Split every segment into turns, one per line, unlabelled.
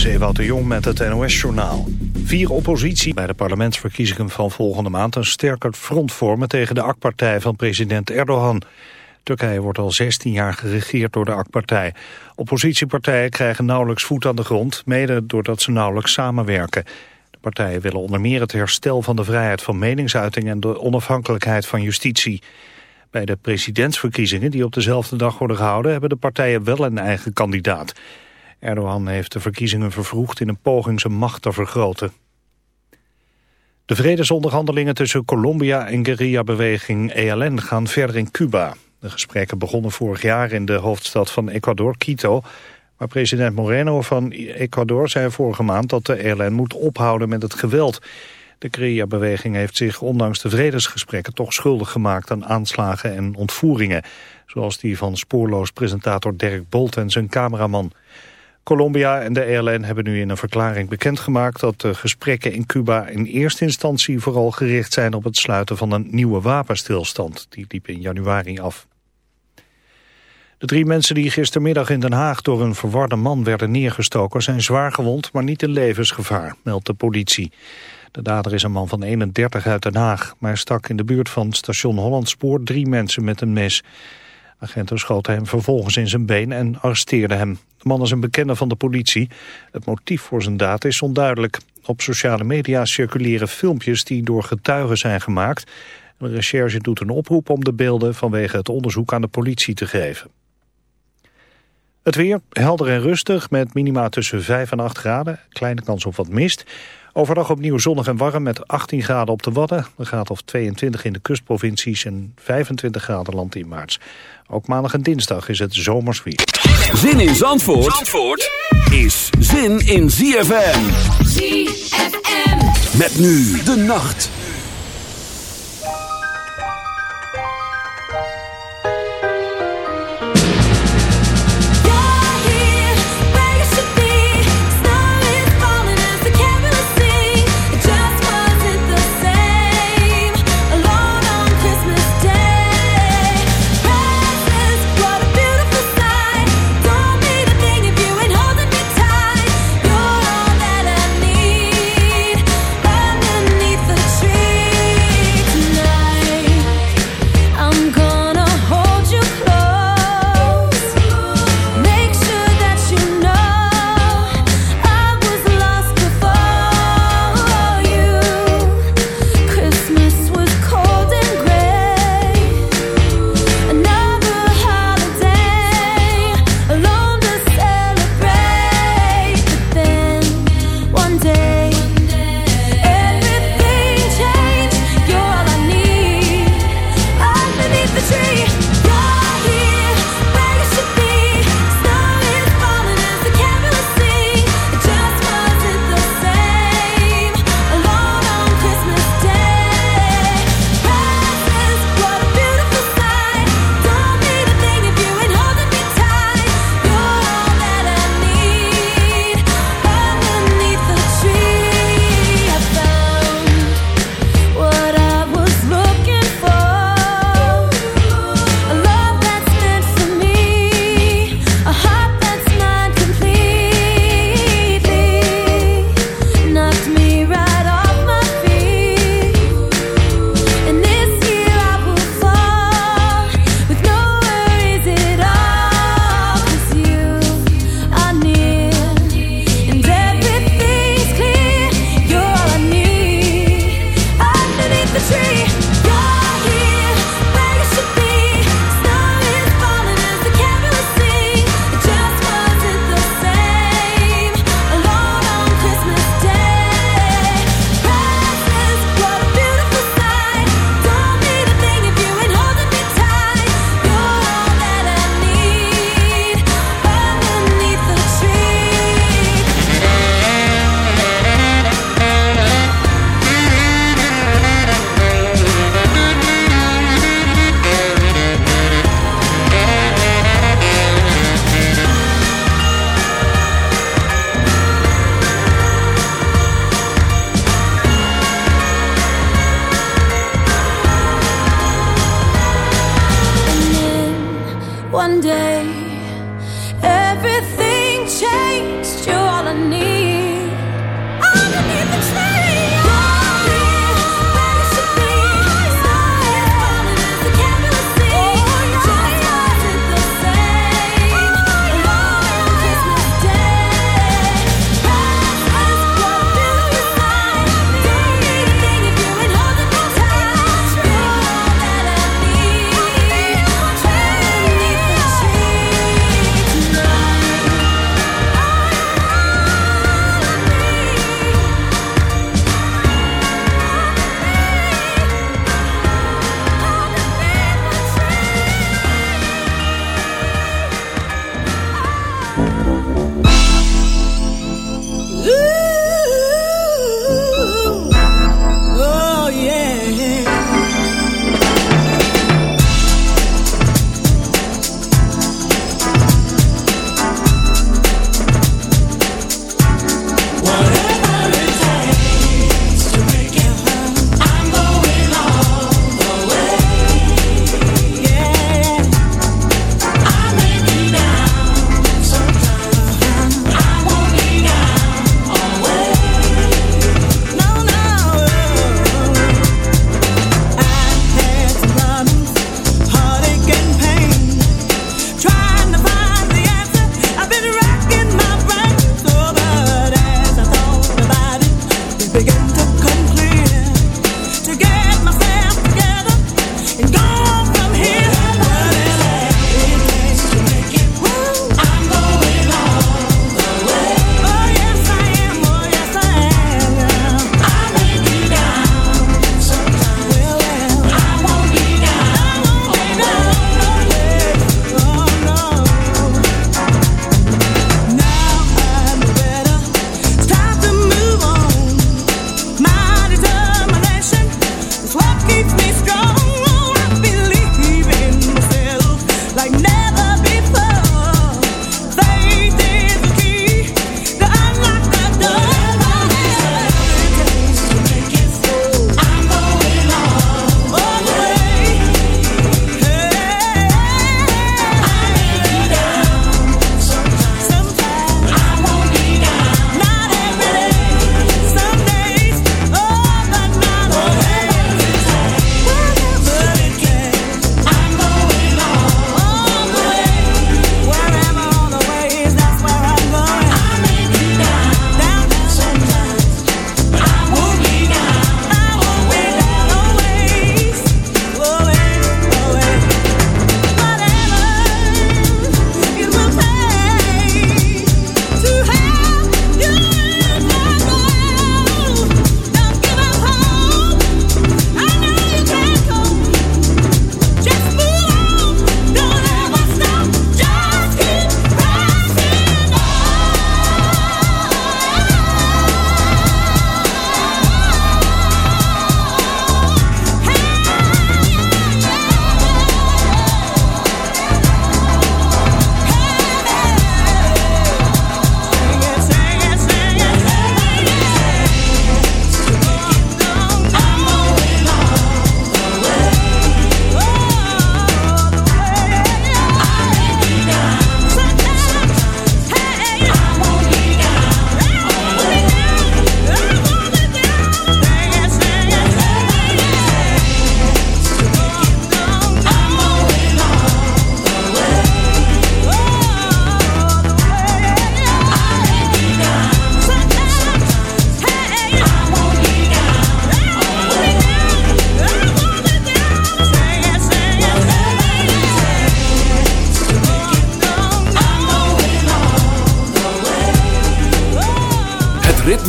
is Ewout de Jong met het NOS-journaal. Vier oppositie bij de parlementsverkiezingen van volgende maand... een sterker front vormen tegen de AK-partij van president Erdogan. Turkije wordt al 16 jaar geregeerd door de AK-partij. Oppositiepartijen krijgen nauwelijks voet aan de grond... mede doordat ze nauwelijks samenwerken. De partijen willen onder meer het herstel van de vrijheid van meningsuiting... en de onafhankelijkheid van justitie. Bij de presidentsverkiezingen die op dezelfde dag worden gehouden... hebben de partijen wel een eigen kandidaat... Erdogan heeft de verkiezingen vervroegd in een poging zijn macht te vergroten. De vredesonderhandelingen tussen Colombia en guerrillabeweging ELN gaan verder in Cuba. De gesprekken begonnen vorig jaar in de hoofdstad van Ecuador, Quito. Maar president Moreno van Ecuador zei vorige maand dat de ELN moet ophouden met het geweld. De guerrillabeweging heeft zich ondanks de vredesgesprekken toch schuldig gemaakt aan aanslagen en ontvoeringen. Zoals die van spoorloos presentator Dirk Bolt en zijn cameraman. Colombia en de ELN hebben nu in een verklaring bekendgemaakt dat de gesprekken in Cuba in eerste instantie vooral gericht zijn op het sluiten van een nieuwe wapenstilstand. Die liep in januari af. De drie mensen die gistermiddag in Den Haag door een verwarde man werden neergestoken zijn zwaar gewond, maar niet in levensgevaar, meldt de politie. De dader is een man van 31 uit Den Haag, maar stak in de buurt van station Hollandspoor drie mensen met een mes. Agenten schoten hem vervolgens in zijn been en arresteerden hem. De man is een bekende van de politie. Het motief voor zijn daad is onduidelijk. Op sociale media circuleren filmpjes die door getuigen zijn gemaakt. De recherche doet een oproep om de beelden vanwege het onderzoek aan de politie te geven. Het weer helder en rustig met minima tussen 5 en 8 graden. Kleine kans op wat mist. Overdag opnieuw zonnig en warm met 18 graden op de Wadden. Een graad of 22 in de kustprovincies en 25 graden land in maart. Ook maandag en dinsdag is het zomers weer.
Zin in Zandvoort, Zandvoort is zin in ZFM. ZFM. Met nu de nacht.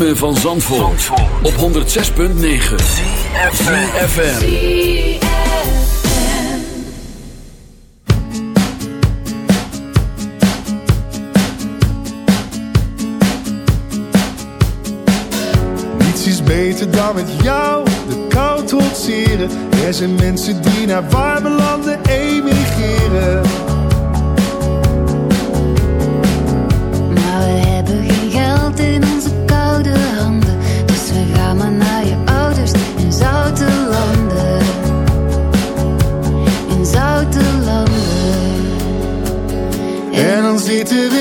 van Zandvoort, op 106.9 CFFM
Niets is beter dan met jou de kou trotseren Er zijn mensen die naar warme landen emigreren. to be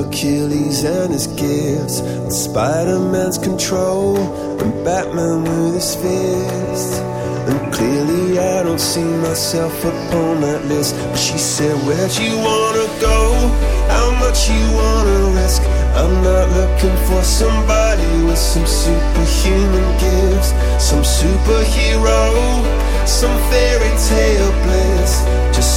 Achilles and his gifts, and Spider Man's control, and Batman with his fist. And clearly, I don't see myself upon that list. But she said, Where'd you wanna go? How much you wanna risk? I'm not looking for somebody with some superhuman gifts, some superhero, some fairy tale bliss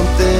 frontera.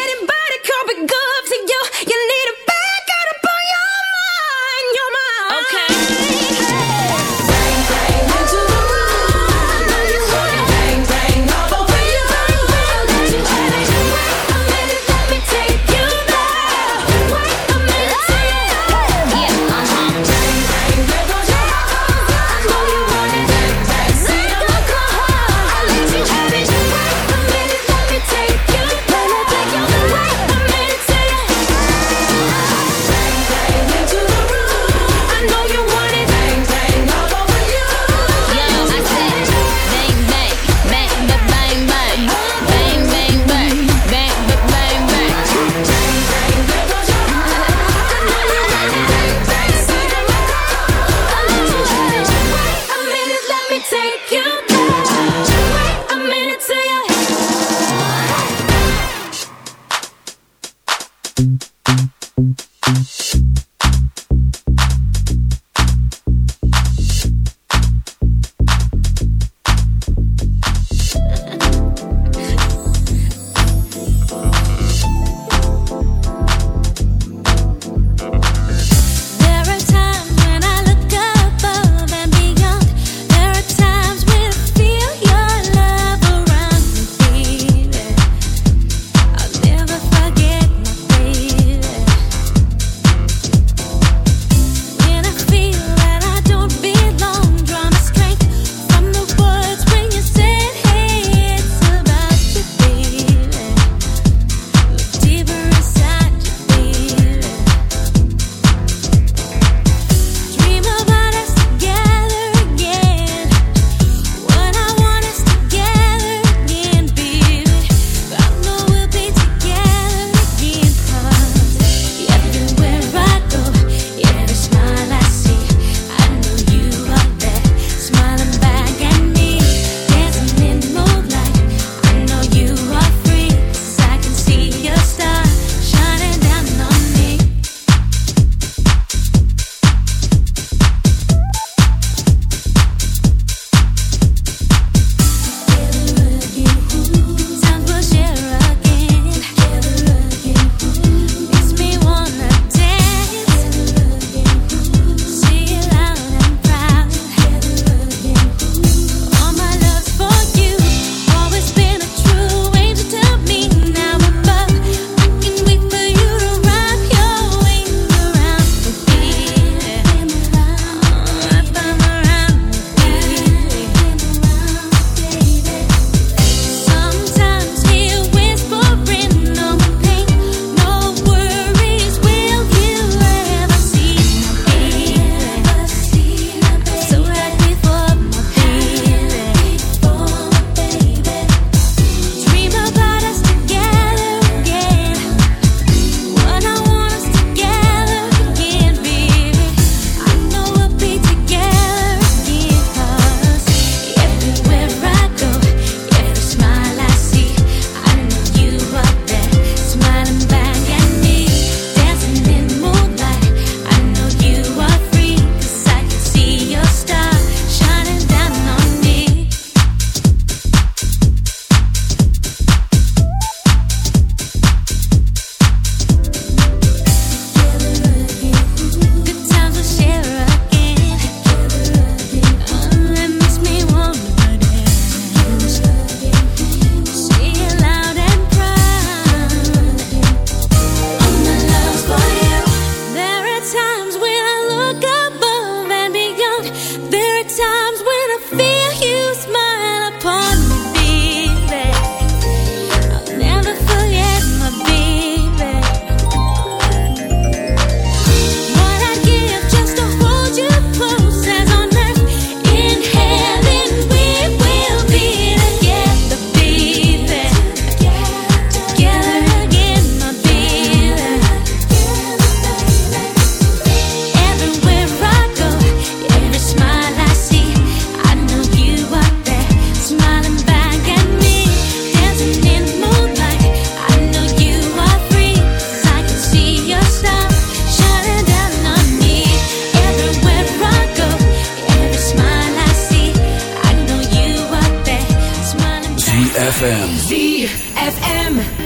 ZFM.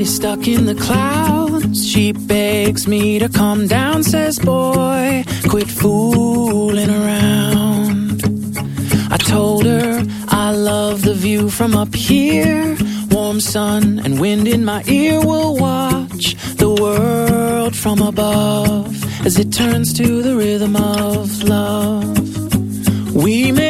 is stuck in the clouds. She begs me to come down Says, boy, quit fooling around. I told her I love the view from up here. Warm sun and wind in my ear We'll watch the world from above as it turns to the rhythm of love. We may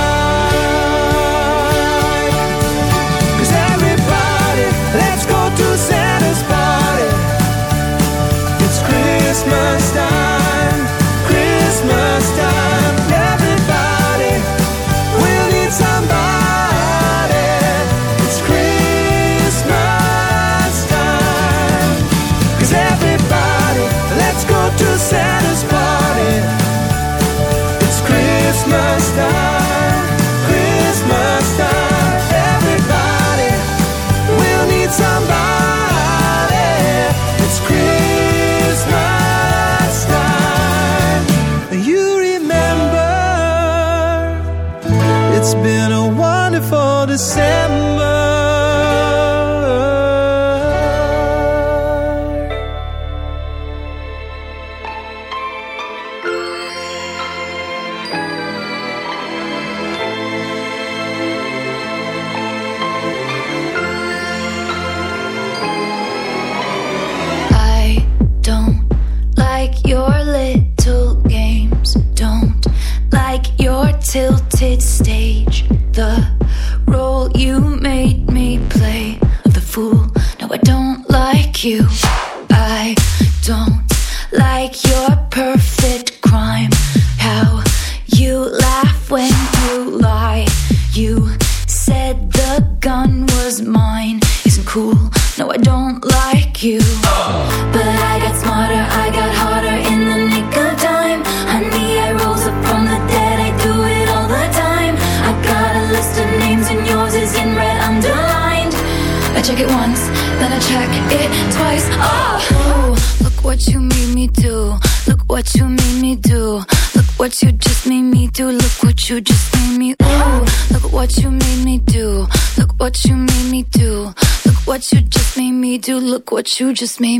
just made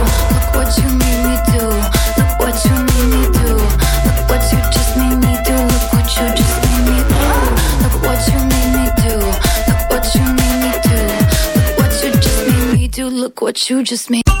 what you just made.